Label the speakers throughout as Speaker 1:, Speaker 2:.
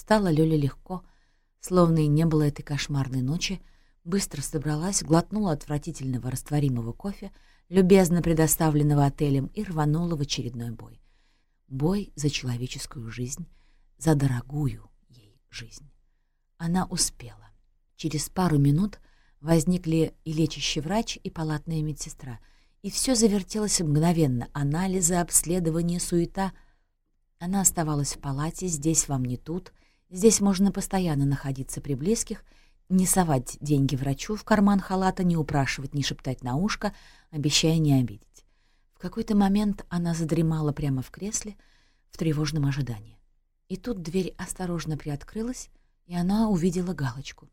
Speaker 1: Стало Лёле легко, словно и не было этой кошмарной ночи, быстро собралась, глотнула отвратительного растворимого кофе, любезно предоставленного отелем, и рванула в очередной бой. Бой за человеческую жизнь, за дорогую ей жизнь. Она успела. Через пару минут возникли и лечащий врач, и палатная медсестра. И все завертелось мгновенно. Анализы, обследование, суета. Она оставалась в палате, здесь вам не тут. Здесь можно постоянно находиться при близких — не совать деньги врачу в карман халата, не упрашивать, не шептать на ушко, обещая не обидеть. В какой-то момент она задремала прямо в кресле в тревожном ожидании. И тут дверь осторожно приоткрылась, и она увидела галочку.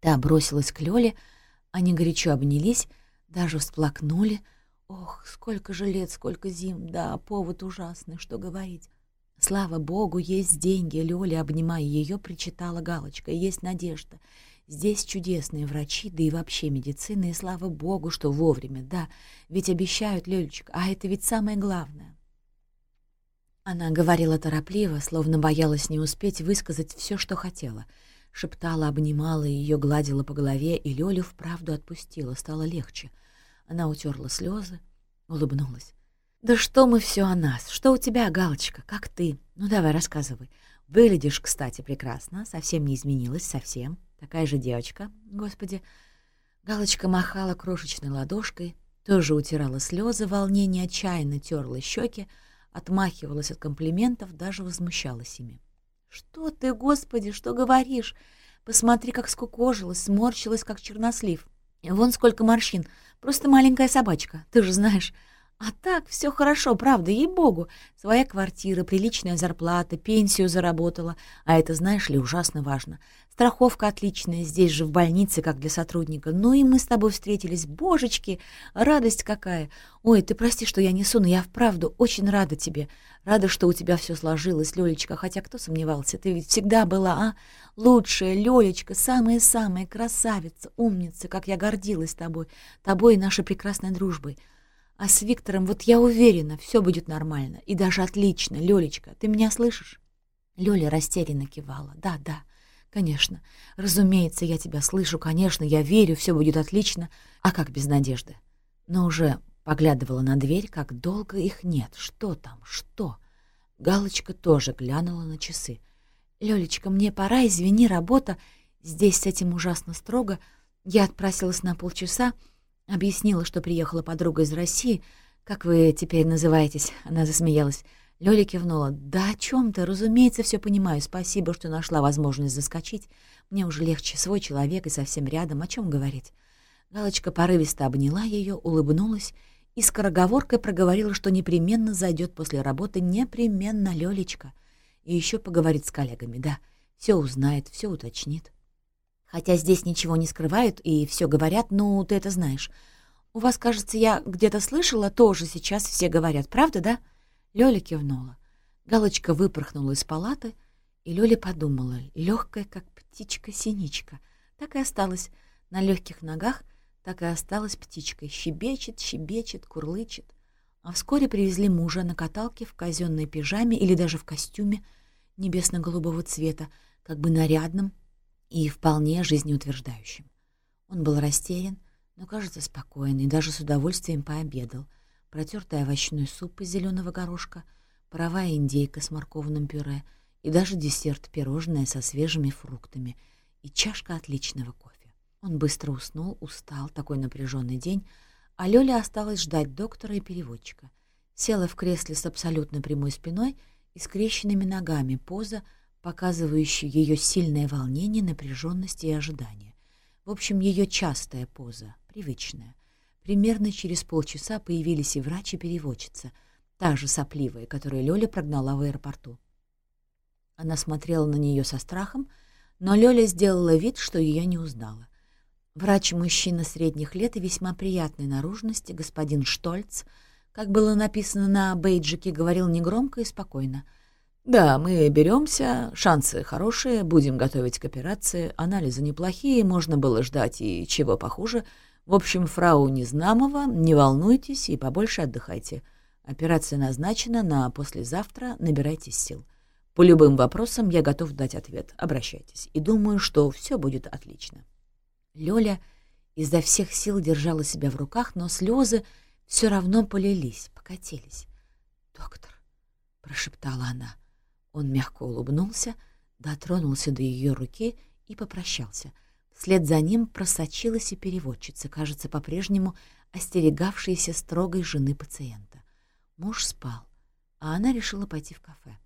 Speaker 1: Та бросилась к Лёле, они горячо обнялись, даже всплакнули. Ох, сколько же лет, сколько зим, да, повод ужасный, что говорить. Слава богу, есть деньги, Лёля, обнимая ее, причитала галочка, есть надежда. Здесь чудесные врачи, да и вообще медицина, и слава богу, что вовремя, да, ведь обещают, Лёлечка, а это ведь самое главное. Она говорила торопливо, словно боялась не успеть высказать все, что хотела. Шептала, обнимала ее, гладила по голове, и Лёлю вправду отпустила, стало легче. Она утерла слезы, улыбнулась. «Да что мы все о нас? Что у тебя, Галочка? Как ты? Ну, давай, рассказывай. Выглядишь, кстати, прекрасно, совсем не изменилась, совсем». Такая же девочка, господи. Галочка махала крошечной ладошкой, тоже утирала слезы, волнение отчаянно терла щеки, отмахивалась от комплиментов, даже возмущалась ими. «Что ты, господи, что говоришь? Посмотри, как скукожилась, сморщилась, как чернослив. Вон сколько морщин, просто маленькая собачка, ты же знаешь. А так все хорошо, правда, ей-богу. Своя квартира, приличная зарплата, пенсию заработала. А это, знаешь ли, ужасно важно. Страховка отличная, здесь же в больнице, как для сотрудника. Ну и мы с тобой встретились. Божечки, радость какая. Ой, ты прости, что я несу, но я вправду очень рада тебе. Рада, что у тебя все сложилось, Лёлечка. Хотя кто сомневался, ты ведь всегда была, а? Лучшая, Лёлечка, самая-самая красавица, умница, как я гордилась тобой. Тобой и нашей прекрасной дружбой. А с Виктором, вот я уверена, все будет нормально. И даже отлично. Лёлечка, ты меня слышишь? Лёля растерянно кивала. Да, да, конечно. Разумеется, я тебя слышу, конечно, я верю, все будет отлично. А как без надежды? Но уже поглядывала на дверь, как долго их нет. Что там, что? Галочка тоже глянула на часы. «Лёлечка, мне пора, извини, работа. Здесь с этим ужасно строго. Я отпросилась на полчаса, Объяснила, что приехала подруга из России. «Как вы теперь называетесь?» Она засмеялась. Лёля кивнула. «Да о чем ты? Разумеется, все понимаю. Спасибо, что нашла возможность заскочить. Мне уже легче. Свой человек и совсем рядом. О чем говорить?» Галочка порывисто обняла ее, улыбнулась и скороговоркой проговорила, что непременно зайдет после работы, непременно Лёлечка. И еще поговорит с коллегами, да. Все узнает, все уточнит. Хотя здесь ничего не скрывают и все говорят, ну, ты это знаешь. У вас, кажется, я где-то слышала, тоже сейчас все говорят, правда, да?» Лёля кивнула. Галочка выпорхнула из палаты, и Лёля подумала, легкая, как птичка-синичка. Так и осталась на легких ногах, так и осталась птичкой. Щебечет, щебечет, курлычет. А вскоре привезли мужа на каталке в казенной пижаме или даже в костюме небесно-голубого цвета, как бы нарядном, и вполне жизнеутверждающим. Он был растерян, но, кажется, спокойный, даже с удовольствием пообедал. Протертый овощной суп из зеленого горошка, паровая индейка с морковным пюре и даже десерт пирожное со свежими фруктами и чашка отличного кофе. Он быстро уснул, устал, такой напряженный день, а Лёля осталась ждать доктора и переводчика. Села в кресле с абсолютно прямой спиной и скрещенными ногами, поза — показывающую ее сильное волнение, напряженность и ожидание. В общем, ее частая поза, привычная. Примерно через полчаса появились и врач, и переводчица, та же сопливая, которую Лёля прогнала в аэропорту. Она смотрела на нее со страхом, но Лёля сделала вид, что ее не узнала. Врач-мужчина средних лет и весьма приятной наружности, господин Штольц, как было написано на бейджике, говорил негромко и спокойно — да, мы беремся, шансы хорошие, будем готовить к операции, анализы неплохие, можно было ждать и чего похуже. В общем, фрау Незнамова, не волнуйтесь и побольше отдыхайте. Операция назначена на послезавтра, набирайтесь сил. По любым вопросам я готов дать ответ. Обращайтесь. И думаю, что все будет отлично. Лёля изо всех сил держала себя в руках, но слезы все равно полились, покатились. «Доктор», — прошептала она. Он мягко улыбнулся, дотронулся до ее руки и попрощался. Вслед за ним просочилась и переводчица, кажется, по-прежнему остерегавшаяся строгой жены пациента. Муж спал, а она решила пойти в кафе.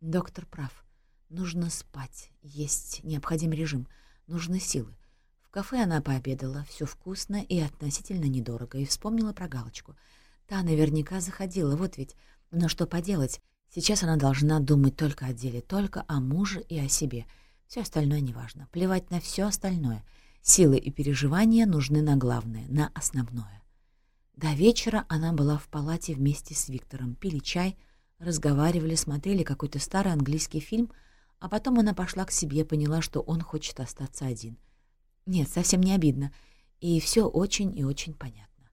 Speaker 1: Доктор прав. Нужно спать, есть необходим режим, нужны силы. В кафе она пообедала, все вкусно и относительно недорого, и вспомнила про галочку. Та наверняка заходила, вот ведь. Но что поделать, сейчас она должна думать только о деле, только о муже и о себе. Все остальное неважно. Плевать на все остальное. Силы и переживания нужны на главное, на основное. До вечера она была в палате вместе с Виктором, пили чай, разговаривали, смотрели какой-то старый английский фильм, а потом она пошла к себе, поняла, что он хочет остаться один. Нет, совсем не обидно, и все очень и очень понятно.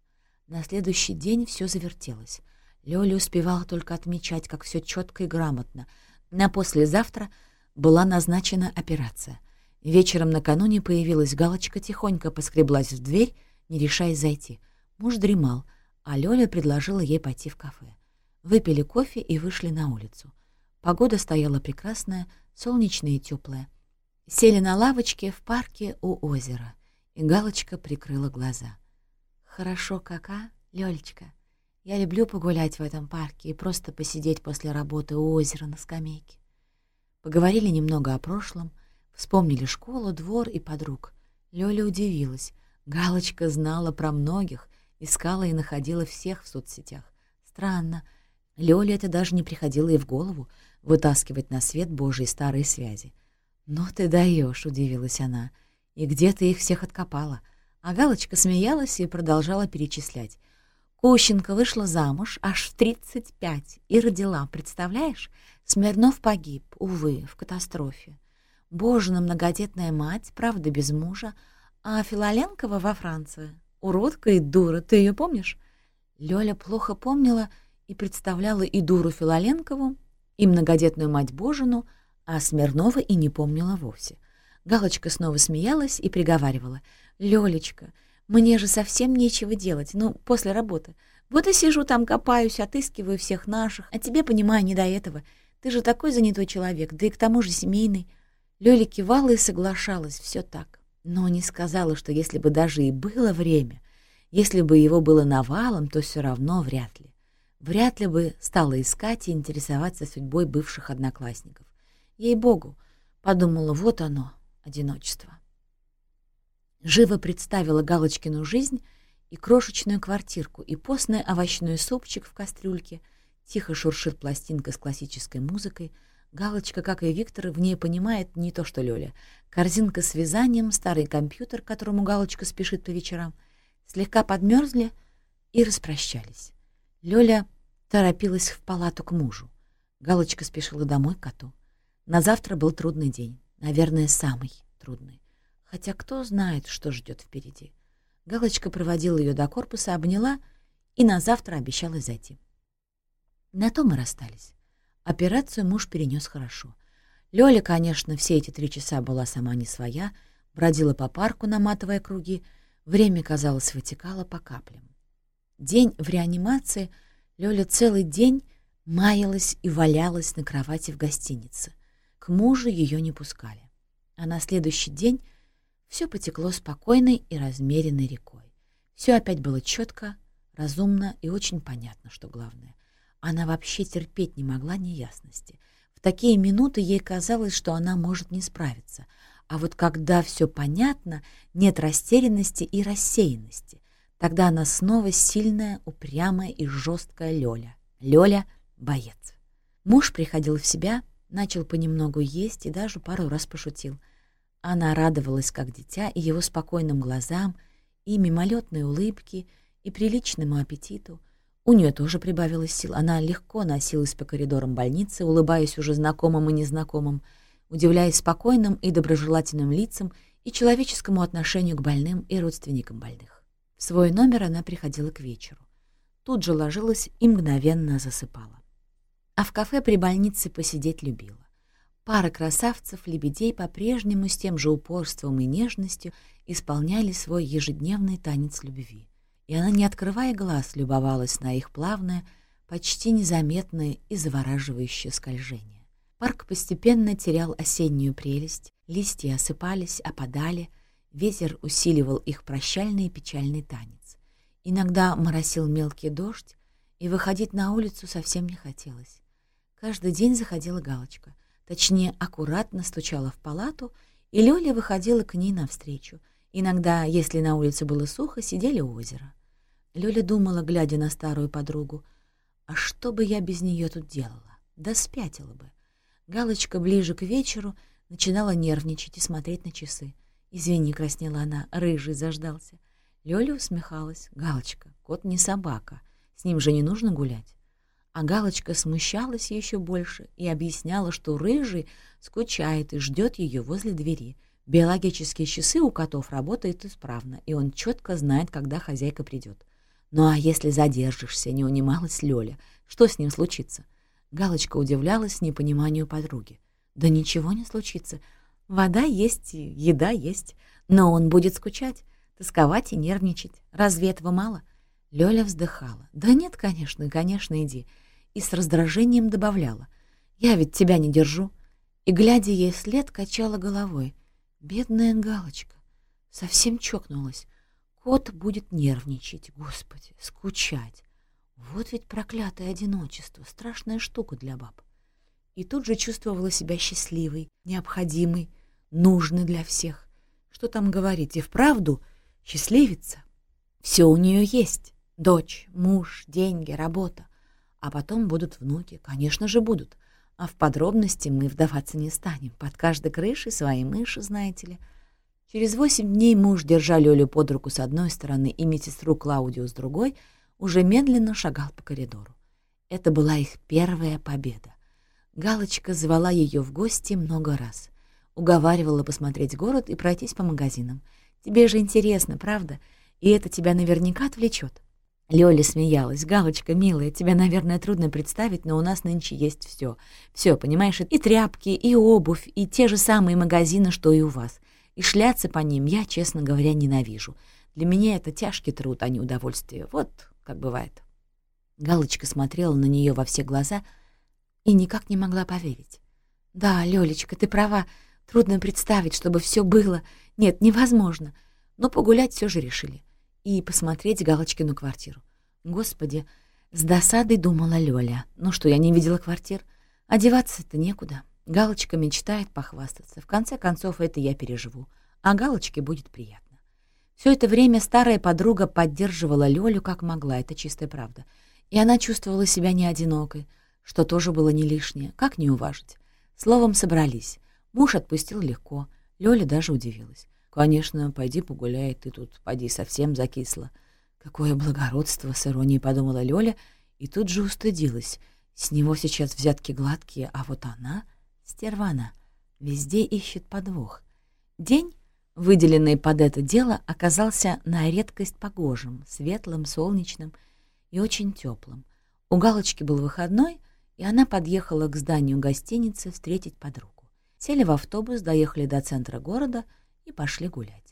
Speaker 1: На следующий день все завертелось. Лёля успевала только отмечать, как все четко и грамотно. На послезавтра была назначена операция. Вечером накануне появилась галочка, тихонько поскреблась в дверь, не решаясь зайти — Муж дремал, а Лёля предложила ей пойти в кафе. Выпили кофе и вышли на улицу. Погода стояла прекрасная, солнечная и теплая. Сели на лавочке в парке у озера, и Галочка прикрыла глаза. «Хорошо кака, Лёлечка. Я люблю погулять в этом парке и просто посидеть после работы у озера на скамейке». Поговорили немного о прошлом, вспомнили школу, двор и подруг. Лёля удивилась. Галочка знала про многих Искала и находила всех в соцсетях. Странно. Лёле это даже не приходило и в голову вытаскивать на свет Божьи старые связи. «Ну ты даешь», — удивилась она. «И где ты их всех откопала?» А Галочка смеялась и продолжала перечислять. Кущенко вышла замуж аж в тридцать пять и родила, представляешь? Смирнов погиб, увы, в катастрофе. Божина многодетная мать, правда, без мужа, а Филоленкова во Франции. Уродка и дура, ты ее помнишь? Лёля плохо помнила и представляла и дуру Филоленкову, и многодетную мать Божину, а Смирнова и не помнила вовсе. Галочка снова смеялась и приговаривала. «Лёлечка, мне же совсем нечего делать, ну, после работы. Вот и сижу там, копаюсь, отыскиваю всех наших, а тебе, понимаю, не до этого. Ты же такой занятой человек, да и к тому же семейный». Лёля кивала и соглашалась, все так но не сказала, что если бы даже и было время, если бы его было навалом, то все равно вряд ли. Вряд ли бы стала искать и интересоваться судьбой бывших одноклассников. Ей-богу, подумала, вот оно, одиночество. Живо представила Галочкину жизнь и крошечную квартирку, и постный овощной супчик в кастрюльке, тихо шуршит пластинка с классической музыкой — Галочка, как и Виктор, в ней понимает не то что Лёля. Корзинка с вязанием, старый компьютер, которому Галочка спешит по вечерам, слегка подмерзли и распрощались. Лёля торопилась в палату к мужу. Галочка спешила домой к коту. На завтра был трудный день, наверное, самый трудный. Хотя кто знает, что ждет впереди. Галочка проводила ее до корпуса, обняла и на завтра обещала зайти. На то мы расстались. Операцию муж перенес хорошо. Лёля, конечно, все эти три часа была сама не своя, бродила по парку, наматывая круги. Время, казалось, вытекало по каплям. День в реанимации Лёля целый день маялась и валялась на кровати в гостинице. К мужу ее не пускали. А на следующий день все потекло спокойной и размеренной рекой. Все опять было четко, разумно и очень понятно, что главное. Она вообще терпеть не могла неясности. В такие минуты ей казалось, что она может не справиться. А вот когда все понятно, нет растерянности и рассеянности. Тогда она снова сильная, упрямая и жесткая Лёля. Лёля — боец. Муж приходил в себя, начал понемногу есть и даже пару раз пошутил. Она радовалась, как дитя, и его спокойным глазам, и мимолетной улыбке, и приличному аппетиту. У нее тоже прибавилось сил. Она легко носилась по коридорам больницы, улыбаясь уже знакомым и незнакомым, удивляясь спокойным и доброжелательным лицам и человеческому отношению к больным и родственникам больных. В свой номер она приходила к вечеру. Тут же ложилась и мгновенно засыпала. А в кафе при больнице посидеть любила. Пара красавцев-лебедей по-прежнему с тем же упорством и нежностью исполняли свой ежедневный танец любви. И она, не открывая глаз, любовалась на их плавное, почти незаметное и завораживающее скольжение. Парк постепенно терял осеннюю прелесть, листья осыпались, опадали, ветер усиливал их прощальный и печальный танец. Иногда моросил мелкий дождь, и выходить на улицу совсем не хотелось. Каждый день заходила галочка, точнее, аккуратно стучала в палату, и Лёля выходила к ней навстречу. Иногда, если на улице было сухо, сидели у озера. Лёля думала, глядя на старую подругу, «А что бы я без нее тут делала? Да спятила бы». Галочка ближе к вечеру начинала нервничать и смотреть на часы. «Извини», — краснела она, — рыжий заждался. Лёля усмехалась. «Галочка, кот не собака, с ним же не нужно гулять». А Галочка смущалась еще больше и объясняла, что рыжий скучает и ждет ее возле двери. Биологические часы у котов работают исправно, и он четко знает, когда хозяйка придет. «Ну а если задержишься?» — не унималась Лёля. «Что с ним случится?» Галочка удивлялась непониманию подруги. «Да ничего не случится. Вода есть, еда есть. Но он будет скучать, тосковать и нервничать. Разве этого мало?» Лёля вздыхала. «Да нет, конечно, конечно, иди». И с раздражением добавляла. «Я ведь тебя не держу». И, глядя ей вслед, качала головой. Бедная Галочка. Совсем чокнулась. Кот будет нервничать, господи, скучать. Вот ведь проклятое одиночество, страшная штука для баб. И тут же чувствовала себя счастливой, необходимой, нужной для всех. Что там говорить, и вправду счастливица. Все у нее есть. Дочь, муж, деньги, работа. А потом будут внуки, конечно же, будут. А в подробности мы вдаваться не станем. Под каждой крышей свои мыши, знаете ли. Через восемь дней муж, держа Лёлю под руку с одной стороны и медсестру Клаудию с другой, уже медленно шагал по коридору. Это была их первая победа. Галочка звала ее в гости много раз. Уговаривала посмотреть город и пройтись по магазинам. «Тебе же интересно, правда? И это тебя наверняка отвлечет. Лёля смеялась. «Галочка, милая, тебе, наверное, трудно представить, но у нас нынче есть все. Все, понимаешь, и тряпки, и обувь, и те же самые магазины, что и у вас. И шляться по ним я, честно говоря, ненавижу. Для меня это тяжкий труд, а не удовольствие. Вот как бывает». Галочка смотрела на нее во все глаза и никак не могла поверить. «Да, Лёлечка, ты права. Трудно представить, чтобы все было. Нет, невозможно. Но погулять все же решили и посмотреть Галочкину квартиру. Господи, с досадой думала Лёля. Ну что, я не видела квартир? Одеваться-то некуда. Галочка мечтает похвастаться. В конце концов, это я переживу. А Галочке будет приятно. Все это время старая подруга поддерживала Лёлю как могла, это чистая правда. И она чувствовала себя не одинокой, что тоже было не лишнее. Как не уважить? Словом, собрались. Муж отпустил легко. Лёля даже удивилась. Конечно, пойди погуляй, ты тут, поди, совсем закисла. Какое благородство, с иронией подумала Лёля, и тут же устыдилась. С него сейчас взятки гладкие, а вот она, стервана, везде ищет подвох. День, выделенный под это дело, оказался на редкость погожим, светлым, солнечным и очень теплым. У Галочки был выходной, и она подъехала к зданию гостиницы встретить подругу. Сели в автобус, доехали до центра города — и пошли гулять.